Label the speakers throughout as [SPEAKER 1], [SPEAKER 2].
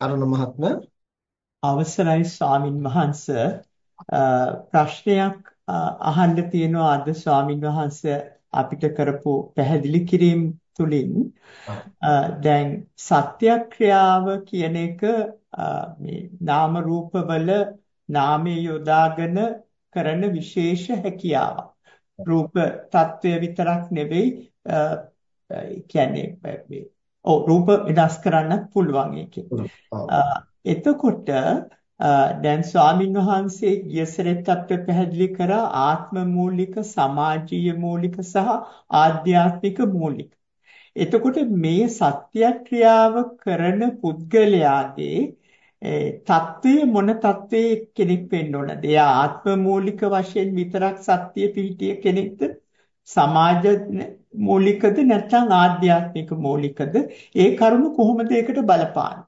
[SPEAKER 1] අරුණ මහත්මයා
[SPEAKER 2] අවසරයි ස්වාමින් වහන්ස. ප්‍රශ්නයක් අහන්න තියෙනවා අද ස්වාමින් වහන්ස අපිට කරපු පැහැදිලි කිරීම තුලින්. දැන් සත්‍යක්‍රියාව කියන එක මේ නාම රූපවල නාමයේ යොදාගෙන කරන විශේෂ හැකියාවක්. රූප తත්වය විතරක් නෙවෙයි කියන්නේ ඔව් රූප වෙනස් කරන්න පුළුවන් ඒකේ. එතකොට දැන් ස්වාමින් වහන්සේ ගියසරෙත් අපිට පැහැදිලි කරා ආත්ම මූලික සමාජීය මූලික සහ ආධ්‍යාත්මික මූලික. එතකොට මේ සත්‍යක්‍රියාව කරන පුද්ගලයාගේ තත්ත්වය මොන තත්ත්වයේ කෙනෙක් වෙන්න ඕනද? එයා ආත්ම මූලික වශයෙන් විතරක් සත්‍ය පිහිටිය කෙනෙක්ද? සමාජ මූලිකද නැත්නම් ආධ්‍යාත්මික මූලිකද? ඒ කරුණු කොහොමද ඒකට බලපාන්නේ?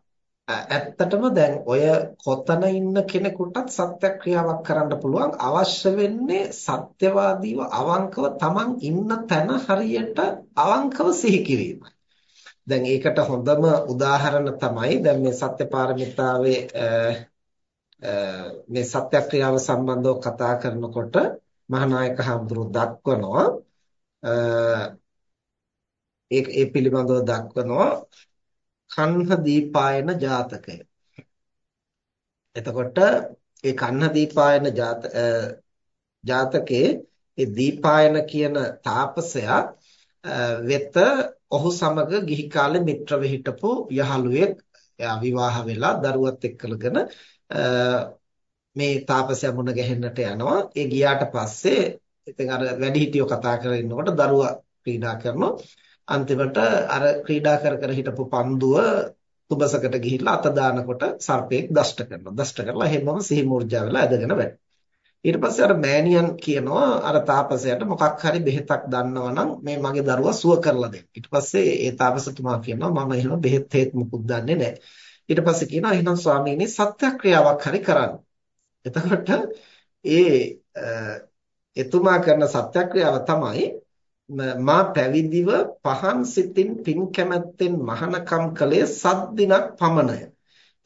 [SPEAKER 1] ඇත්තටම දැන් ඔය කොතන ඉන්න කෙනෙකුටත් සත්‍යක්‍රියාවක් කරන්න පුළුවන් අවශ්‍ය වෙන්නේ සත්‍යවාදීව අවංකව Taman ඉන්න තැන හරියට අවංකව සිහි කිරීමයි. දැන් ඒකට හොඳම උදාහරණ තමයි දැන් මේ සත්‍යපාරමිතාවේ මේ සත්‍යක්‍රියාව සම්බන්ධව කතා කරනකොට මහානායක හඳුරු දක්වනවා ඒ ඒ පිළිබඳව දක්වනවා කන්හ දීපායන ජාතකය. එතකොට ඒ කන්හ දීපායන ජාතකයේ ඒ දීපායන කියන තාපසයා වෙත ඔහු සමග ගිහි කාලේ මිත්‍රව හිටපු යහළුවෙක් එයා විවාහ වෙලා දරුවත් එක්කලගෙන මේ තාපසයා මුණ ගැහෙන්නට යනවා. ඒ ගියාට පස්සේ ඉතින් අර වැඩිහිටියෝ කතා කරගෙන ඉන්නකොට දරුවා ක්‍රීඩා කරනවා. අන්තිමට අර ක්‍රීඩා කර කර හිටපු පන්දුව තුබසකට ගිහිල්ලා අත දානකොට සර්පෙක් දෂ්ට කරනවා. දෂ්ට කරලා හැමෝම සිහි මූර්ජා වෙලා ඇදගෙන වැටෙනවා. ඊට පස්සේ අර මෑණියන් කියනවා අර තාපසයාට මොකක් හරි බෙහෙතක් දන්නවනම් මේ මගේ දරුවා සුව කරලා දෙන්න. ඊට පස්සේ ඒ තාපසතුමා කියනවා මම එහෙම බෙහෙත් හේත් මුකුත් දන්නේ නැහැ. ඊට පස්සේ කියනවා එහෙනම් ස්වාමීනි සත්‍යක්‍රියාවක් හරි කරන්න. එතකොට ඒ එතුමා කරන සත්‍යක්‍රියාව තමයි මා පැවිදිව පහන් සිතින් පින් කැමැත්තෙන් මහානකම් කළේ සත් දිනක් පමණය.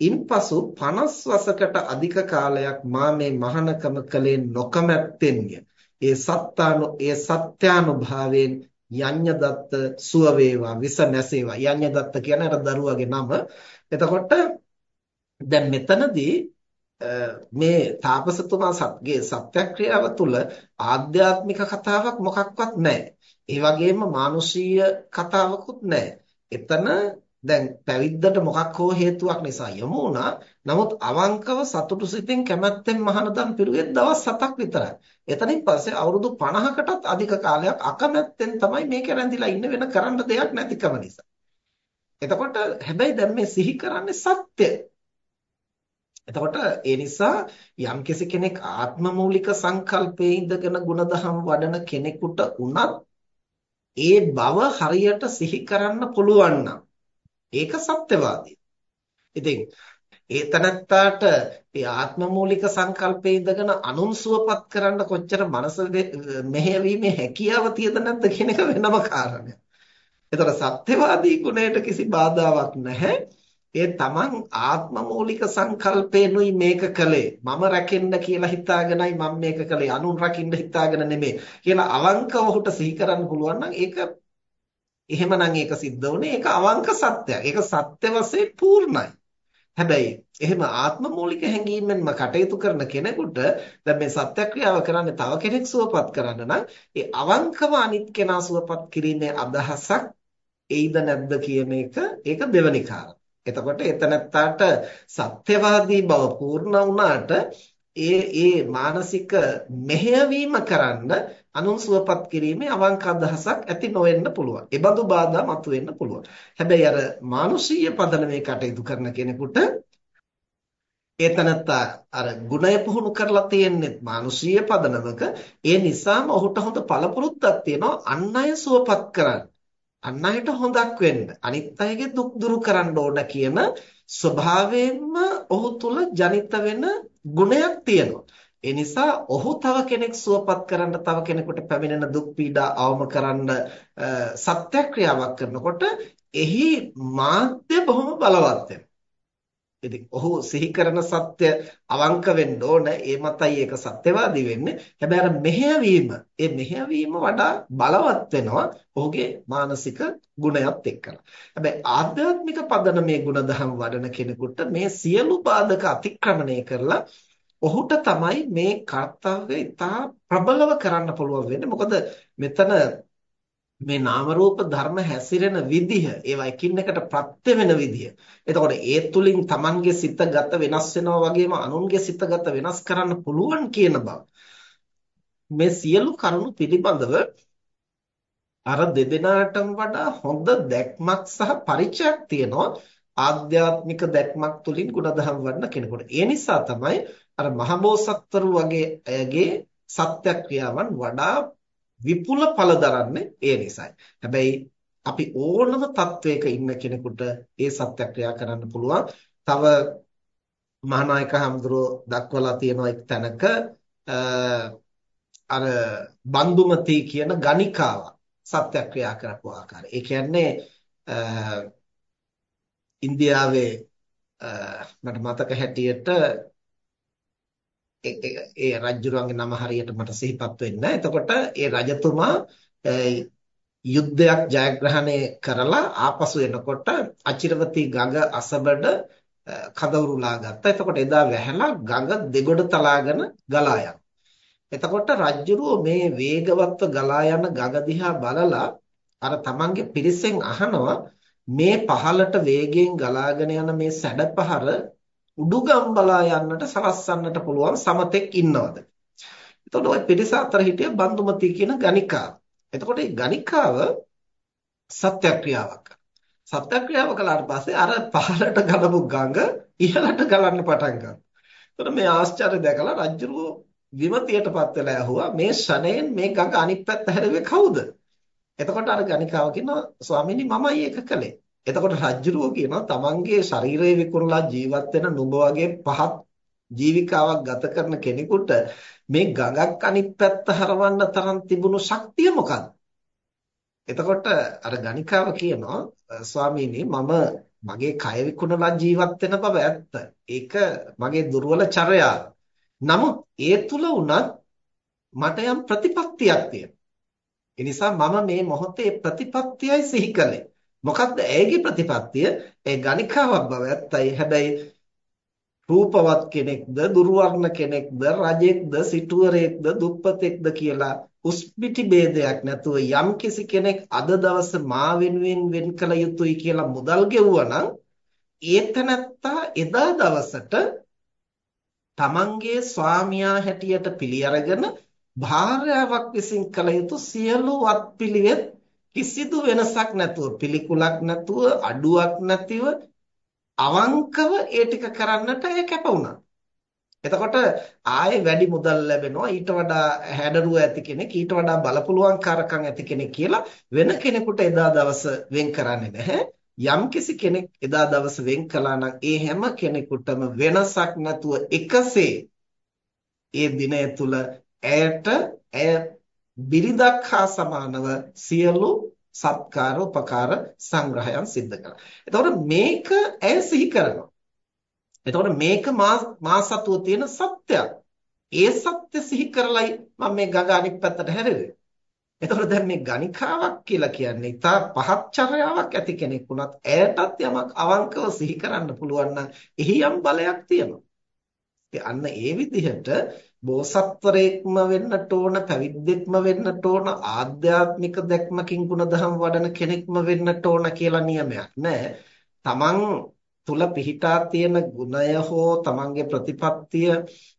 [SPEAKER 1] ඉන්පසු 50 වසකට අධික කාලයක් මා මේ මහානකම කළේ නොකමැත්තෙන්ය. ඒ සත්තානු ඒ සත්‍යානුභාවයෙන් යඤ්ඤ දත්ත සුව වේවා විස නැසේවා. යඤ්ඤ දත්ත කියන්නේ අර දරුවගේ නම. එතකොට දැන් මෙතනදී මේ තාපසතුමා සත්ගේ සත්‍යක්‍රියාව තුළ ආධ්‍යාත්මික කතාවක් මොකක්වත් නැහැ. ඒ වගේම මානුෂීය කතාවකුත් නැහැ. එතන දැන් පැවිද්දට මොකක් හෝ හේතුවක් නිසා යමු වුණා. නමුත් අවංකව සතුටු සිතින් කැමැත්තෙන් මහානදම් පිරුවේ දවස් 7ක් විතරයි. එතනින් පස්සේ අවුරුදු 50කටත් අධික කාලයක් අකමැත්තෙන් තමයි මේක රැඳිලා ඉන්න වෙන කරන්න දෙයක් නැතිකම නිසා. එතකොට හැබැයි දැන් මේ සිහි කරන්නේ සත්‍ය. එතකොට ඒ නිසා යම් කෙනෙක් ආත්ම මූලික සංකල්පයේ ඉඳගෙන ಗುಣධම් වඩන කෙනෙකුට උනත් ඒ බව හරියට සිහි කරන්න පුළුවන් නම් ඒක සත්‍යවාදී. ඉතින් ඒ තනත්තාට ඒ ආත්ම මූලික සංකල්පයේ ඉඳගෙන අනුන් සුවපත් කරන්න කොච්චර මනස මෙහෙයවීමේ හැකියාව තියෙද නැද්ද කියන එක වෙනම කාරණයක්. ඒතර සත්‍යවාදී ගුණයට කිසි බාධාවක් නැහැ. ඒ තමන් ආත්ම මූලික සංකල්පේනුයි මේක කළේ මම රැකෙන්න කියලා හිතාගෙනයි මම මේක කළේ අනුන් රකින්න හිතාගෙන නෙමෙයි කියලා අවංකව ඔහුට සිහි කරන්න පුළුවන් නම් ඒක එහෙමනම් ඒක සිද්ධ වුණේ ඒක අවංක සත්‍යයක්. ඒක සත්‍ය වශයෙන් පූර්ණයි. හැබැයි එහෙම ආත්ම මූලික හැඟීමෙන්ම කටයුතු කරන කෙනෙකුට දැන් මේ සත්‍යක්‍රියාව කරන්නේ තව කෙනෙක් සුවපත් කරන්න නම් ඒ අවංකව අනිත් කෙනා සුවපත් කිරීමේ අදහසක් එයිද නැද්ද කියන එක ඒක දෙවනි කාරණා. එතකොට එතනත්තාට සත්‍යවාදී බව පූර්ණ වුණාට ඒ ඒ මානසික මෙහෙයවීම කරන්න අනුන් සුවපත් කිරීමේ අවංක අදහසක් ඇති නොවෙන්න පුළුවන්. ඒ බඳු බාධා මතුවෙන්න පුළුවන්. හැබැයි අර මානුෂීය පදනමේ කටයුතු කරන කෙනෙකුට ඒතනත්තා අර ගුණය පුහුණු කරලා තියෙන්නේ මානුෂීය පදනමක. ඒ නිසාම ඔහුට හොඳ පළපුරුද්දක් තියෙනවා අන් අය සුවපත් කරන්න. අන් අයට හොඳක් වෙන්න අනිත් අයගේ දුක් දුරු කරන්න ඕන කියන ස්වභාවයෙන්ම ඔහු තුල ජනිත වෙන ගුණයක් තියෙනවා. ඒ නිසා ඔහු තව කෙනෙක් සුවපත් කරන්න තව කෙනෙකුට පැමිණෙන දුක් පීඩා අවම කරන්න සත්‍යක්‍රියාවක් කරනකොට එහි මාධ්‍ය බොහොම බලවත් වෙනවා. ඉතින් ඔහු සිහි කරන සත්‍ය අවංක වෙන්න ඕන. ඒ මතයි ඒක සත්‍යවාදී වෙන්නේ. හැබැයි අර මෙහෙයවීම, ඒ මෙහෙයවීම වඩා බලවත් වෙනවා ඔහුගේ මානසික ගුණයත් එක්කලා. හැබැයි ආධ්‍යාත්මික පදනමේ ගුණධම් වඩන කෙනෙකුට මේ සියලු බාධක අතික්‍රමණය කරලා ඔහුට තමයි මේ කාර්යය ඉතා ප්‍රබලව කරන්න පුළුවන් වෙන්නේ. මොකද මෙතන මේ නාම රූප ධර්ම හැසිරෙන විදිහ ඒවා එකින් එකට ප්‍රත්‍ය වෙන විදිහ. එතකොට ඒ තුලින් Tamanගේ සිතගත වෙනස් වෙනවා වගේම අනුන්ගේ සිතගත වෙනස් කරන්න පුළුවන් කියන බව. මේ සියලු කරුණු පිළිබඳව අර දෙදෙනාටම වඩා හොඳ දැක්මක් සහ පරිචයක් තියෙනවා ආධ්‍යාත්මික දැක්මක් තුලින් ගුණධම් වඩන කෙනෙකුට. ඒ නිසා තමයි අර මහබෝසත්වරු වගේ අයගේ සත්‍යක්‍රියාවන් වඩා විපුල ඵල දරන්නේ ඒ නිසයි. හැබැයි අපි ඕනම තත්වයක ඉන්න කෙනෙකුට ඒ සත්‍යක්‍රියා කරන්න පුළුවන්. තව මහානායක හඳුරෝ දක්වලා තියෙන එක් තැනක අර බන්දුමති කියන ගණිකාව සත්‍යක්‍රියා කරපු ආකාරය. ඒ කියන්නේ ඉන්දියාවේ මට මතක හැටියට ඒ රජුරුවන්ගේ නම හරියට මට සිහිපත් වෙන්නේ නැහැ. එතකොට ඒ රජතුමා යුද්ධයක් ජයග්‍රහණය කරලා ආපසු එනකොට අචිරවතී ගඟ අසබඩ කදවුරුලා ගත්තා. එතකොට එදා වැහැලා ගඟ දෙගොඩ තලාගෙන ගලා යනවා. එතකොට රජ්ජුරුව මේ වේගවත්ව ගලා යන ගඟ දිහා බලලා අර තමන්ගේ පිරිසෙන් අහනවා මේ පහළට වේගයෙන් ගලාගෙන යන මේ සැඩපහර උඩුගම් බලා යන්නට සලස්සන්නට පුළුවන් සමතෙක් ඉන්නවද? එතකොට ওই පිරිස අතර හිටිය බන්දුමති කියන ගණිකාව. එතකොට මේ ගණිකාව සත්‍යක්‍රියාවක් සත්‍යක්‍රියාව කළාට පස්සේ අර පහළට ගලපු ගඟ ඉහළට ගලන්න පටන් ගන්නවා. එතකොට මේ ආශ්චර්ය දැකලා රජුරෝ විමතියටපත් වෙලා ඇහුවා මේ ෂණයෙන් මේ ගඟ අනිත් පැත්ත හැරෙන්නේ කවුද? එතකොට අර ගණිකාව කියනවා ස්වාමීනි මමයි ඒක කළේ. එතකොට රජ්ජුරුවෝ කියනවා තමන්ගේ ශරීරය විකුණලා ජීවත් වෙන නුඹ වගේ පහත් ජීවිකාවක් ගත කරන කෙනෙකුට මේ ගඟක් අනිත් පැත්ත හරවන්න තරම් තිබුණු ශක්තිය මොකක්ද? එතකොට අර ගණිකාව කියනවා ස්වාමීනි මම මගේ කය විකුණලා ජීවත් වෙන බව ඇත්ත. ඒක මගේ දුර්වල චර්යාව. නමුත් ඒ තුල උනත් මට යම් ප්‍රතිපත්තියක් තියෙනවා. ඒ නිසා මම මේ මොහොතේ ප්‍රතිපත්තියයි සිහි කළේ. මොකක්ද ඇයගේ ප්‍රතිපත්තිය? ඒ ගණිකාවක් බව ඇත්තයි. හැබැයි රූපවත් කෙනෙක්ද, දුර්වර්ණ කෙනෙක්ද, රජෙක්ද, සිටුවරයෙක්ද, දුප්පතෙක්ද කියලා උස්පිටි ભેදයක් නැතුව යම් කිසි කෙනෙක් අද දවස මා වෙනුවෙන් වෙන් කළ යුතුයි කියලා මුදල් ගෙවුවා නම් ඒතනත්තා එදා දවසට තමන්ගේ ස්වාමියා හැටියට පිළි අරගෙන භාර්යාවක් විසින් කළ යුතු සියලු වත්පිළිවෙත් කිසිදු වෙනසක් නැතුව පිළිකුලක් නැතුව අඩුවක් නැතිව අවංකව ඒ ටික කරන්නට එය කැප වුණා. එතකොට ආයේ වැඩි මුදල් ලැබෙනවා ඊට වඩා හැඩරුව ඇති කෙනෙක් ඊට වඩා බලපුලුවන්කාරකම් ඇති කෙනෙක් කියලා වෙන කෙනෙකුට එදා දවස වෙන් කරන්නේ නැහැ. යම් කිසි කෙනෙක් එදා දවස වෙන් කළා නම් ඒ හැම කෙනෙකුටම වෙනසක් නැතුව එකසේ ඒ දිනය තුල ඇයට ඇය බිරිඳක් හා සමානව සියලු සත්කාර උපකාර සංග්‍රහයන් සිද්ධ කළා. එතකොට මේක ඇය සිහි කරනවා. එතකොට මේක මා සතුව තියෙන සත්‍යයක්. ඒ සත්‍ය සිහි කරලයි මම මේ ගඟ අනිත් පැත්තට හැරෙන්නේ. එතකොට දැන් මේ ගණිකාවක් කියලා කියන්නේ ඉතා පහත් චර්යාවක් ඇති කෙනෙක් වුණත් ඇයටත් යමක් අවංකව සිහි කරන්න පුළුවන් නම් එහි යම් බලයක් තියෙනවා. අන්න ඒ විදිහට බෝසත්වරයෙක්ම වෙන්නට ඕන පැවිද්දෙක්ම වෙන්නට ඕන ආධ්‍යාත්මික දැක්මකින් ගුණධම් වඩන කෙනෙක්ම වෙන්නට ඕන කියලා නියමයක් නැහැ. තමන් තුල පිහිටා තියෙන ගුණය හෝ තමන්ගේ ප්‍රතිපත්තිය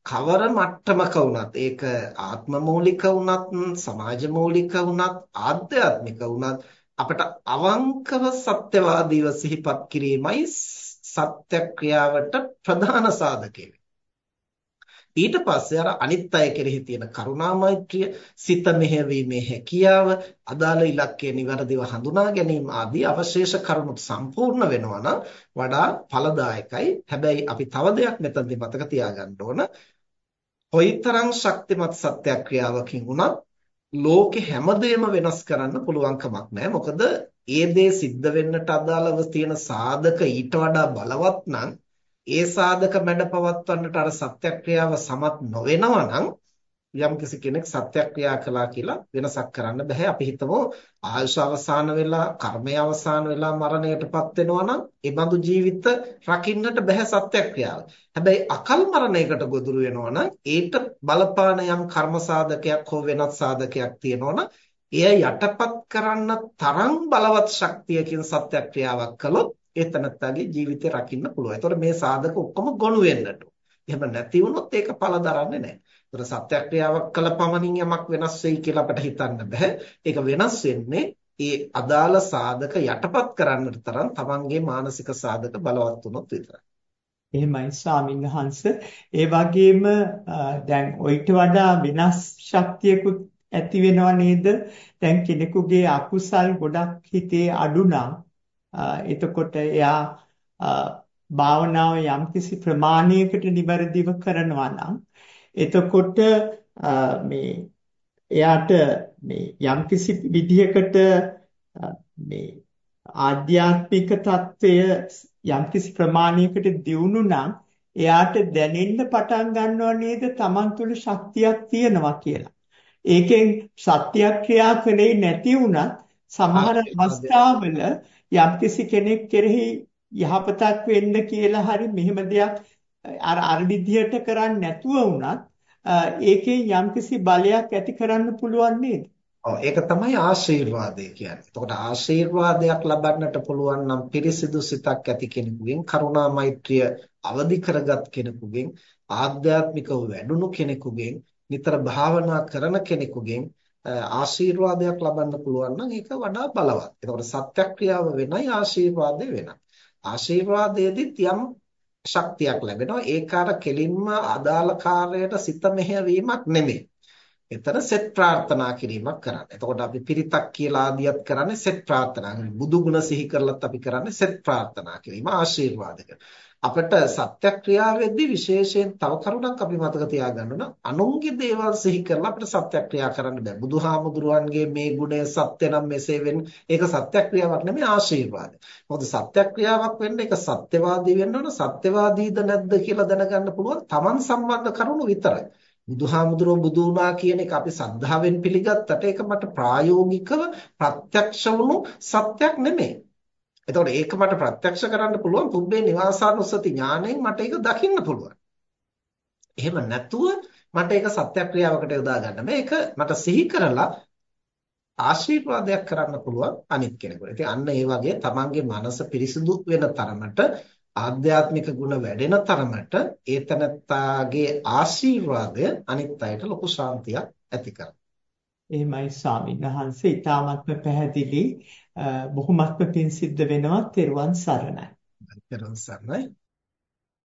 [SPEAKER 1] කවර මට්ටමක වුණත් ඒක ආත්ම මූලික වුණත් සමාජ මූලික වුණත් ආධ්‍යාත්මික වුණත් අපට අවංකව සත්‍යවාදීව සිහිපත් කිරීමයි සත්‍ය ක්‍රියාවට ප්‍රධාන සාධකය. ඊට පස්සේ අර අනිත් අය කෙරෙහි තියෙන කරුණා මෛත්‍රිය, සිත මෙහෙවීමේ හැකියාව, අදාළ ඉලක්කය નિවරදිව හඳුනා ගැනීම ආදී අවශේෂ කරුණු සම්පූර්ණ වෙනවා නම් වඩා ඵලදායකයි. හැබැයි අපි තව දෙයක් මෙතනදී මතක තියාගන්න ඕන. කොයිතරම් ශක්තිමත් සත්‍යක්‍රියාවකින් වුණත් ලෝකෙ හැමදේම වෙනස් කරන්න පුළුවන් කමක් නැහැ. මොකද ඒ දේ සිද්ධ වෙන්නට අදාළව තියෙන සාධක ඊට වඩා බලවත් නම් ඒ සාධක මැඩපවත්වන්නට අර සත්‍යක්‍රියාව සමත් නොවෙනවා නම් යම්කිසි කෙනෙක් සත්‍යක්‍රියා කළා කියලා වෙනසක් කරන්න බෑ. අපි හිතමු ආයුෂ අවසාන වෙලා, කර්මය අවසාන වෙලා මරණයටපත් වෙනවා නම් ඒ බඳු ජීවිත රකින්නට බෑ සත්‍යක්‍රියාව. හැබැයි අකල් මරණයකට ගොදුරු වෙනවා නම් ඊට බලපාන යම් කර්ම සාධකයක් හෝ වෙනත් සාධකයක් තියෙනවා නම් එය යටපත් කරන්න තරම් බලවත් ශක්තියකින් සත්‍යක්‍රියාවක් කළොත් ඒ තනත්තාගේ ජීවිතය රකින්න පුළුවන්. ඒතකොට මේ සාධක ඔක්කොම ගොනු වෙන්නට. එහෙම නැති වුණොත් ඒක පළ දරන්නේ නැහැ. ඒතර සත්‍යක්‍රියාවක් කළ පමණින් යමක් වෙනස් වෙයි කියලා අපිට හිතන්න බෑ. ඒක වෙනස් වෙන්නේ ඒ අදාළ සාධක යටපත් කරන්නට තරම් තමන්ගේ මානසික සාධක බලවත් වුණොත් විතරයි.
[SPEAKER 2] එහෙමයි ස්වාමීන් වහන්ස. ඒ වගේම දැන් ඔయిత වඩා වෙනස් ශක්තියකුත් ඇති වෙනව නේද? දැන් කෙනෙකුගේ අකුසල් ගොඩක් හිතේ අඩු නම් එතකොට එයා භාවනාව යම්කිසි ප්‍රමාණයකට નિවරදිව කරනවා නම් එතකොට මේ එයාට මේ යම්කිසි විදිහකට මේ ආධ්‍යාත්මික தত্ত্বය යම්කිසි ප්‍රමාණයකට දියුණු නම් එයාට දැනෙන්න පටන් ගන්නව නේද Taman තුල ශක්තියක් තියෙනවා කියලා. ඒකෙන් සත්‍යක්‍රියා කලේ නැති වුණත් සමහර අවස්ථාවල යම්කිසි කෙනෙක් කෙරෙහි යහපතක් වෙන්න කියලා හරි මෙහෙම දෙයක් අර අර විදියට කරන්නේ නැතුව වුණත් ඒකේ යම්කිසි බලයක් ඇති කරන්න පුළුවන් නේද?
[SPEAKER 1] ඔව් ඒක තමයි ආශිර්වාදය කියන්නේ. එතකොට ආශිර්වාදයක් ලබන්නට පුළුවන් නම් පිරිසිදු සිතක් ඇති කෙනෙකුගෙන් කරුණා මෛත්‍රිය අවදි කරගත් කෙනෙකුගෙන් ආධ්‍යාත්මිකව වැඩුණු කෙනෙකුගෙන් නිතර භාවනා කරන කෙනෙකුගෙන් ආශිර්වාදයක් ලබන්න පුළුවන් නම් ඒක වඩා බලවත්. එතකොට සත්‍යක්‍රියාව වෙනයි ආශිර්වාදය වෙනයි. ආශිර්වාදයේදීත් යම් ශක්තියක් ලැබෙනවා. ඒක අර කෙලින්ම අදාළ කාර්යයට සිත මෙහෙයවීමක් නෙමෙයි. එතන සෙත් ප්‍රාර්ථනා කිරීමක් කරන්නේ. එතකොට අපි පිරිතක් කියලා ආදියත් කරන්නේ සෙත් ප්‍රාර්ථනා. බුදු ගුණ සිහි කරලත් අපි කරන්නේ සෙත් ප්‍රාර්ථනා කිරීම ආශිර්වාද අපිට සත්‍යක්‍රියාවෙද්දී විශේෂයෙන් තව කරුණක් අපි මතක තියාගන්න ඕන. අනුන්ගේ දේවල් සිහි කරලා අපිට සත්‍යක්‍රියා කරන්න බෑ. බුදුහාමුදුරුවන්ගේ මේ ගුණය සත්‍ය නම් මෙසේ වෙන්නේ. ඒක සත්‍යක්‍රියාවක් නෙමෙයි ආශිර්වාදය මොකද සත්‍යක්‍රියාවක් වෙන්න ඒක සත්‍යවාදී වෙන්න ඕන. සත්‍යවාදීද නැද්ද කියලා දැනගන්න පුළුවන් Taman සම්බන්ධ කරුණු විතරයි. බුදුහාමුදුරුවෝ බුදු වුණා කියන එක අපි සද්ධාවෙන් පිළිගත්තට ඒක මට ප්‍රායෝගිකව ප්‍රත්‍යක්ෂ වුණු සත්‍යක් නෙමෙයි. එතකොට ඒක මට ප්‍රත්‍යක්ෂ කරන්න පුළුවන් පුබ්බේ නිවාසානුස්සති ඥාණයෙන් මට ඒක දකින්න පුළුවන්. එහෙම නැතුව මට ඒක සත්‍යක්‍රියාවකට යොදා ගන්න බෑ. ඒක මට සිහි කරලා ආශිර්වාදයක් කරන්න පුළුවන් අනිත් කෙනෙකුට. ඉතින් අන්න ඒ වගේ තමන්ගේ මනස පිරිසිදු වෙන තරමට ආධ්‍යාත්මික ගුණ වැඩෙන තරමට ඒතනත්තාගේ ආශිර්වාදය අනිත් අයට ලොකු ශාන්තියක් ඇති කරනවා.
[SPEAKER 2] එහෙමයි ස්වාමීන් වහන්සේ ඊ타මත්ම පැහැදිලි බොහොමත්ම පිං සිද්ධ වෙනවා තෙරුවන් සරණයි.
[SPEAKER 1] තෙරුවන් සරණයි.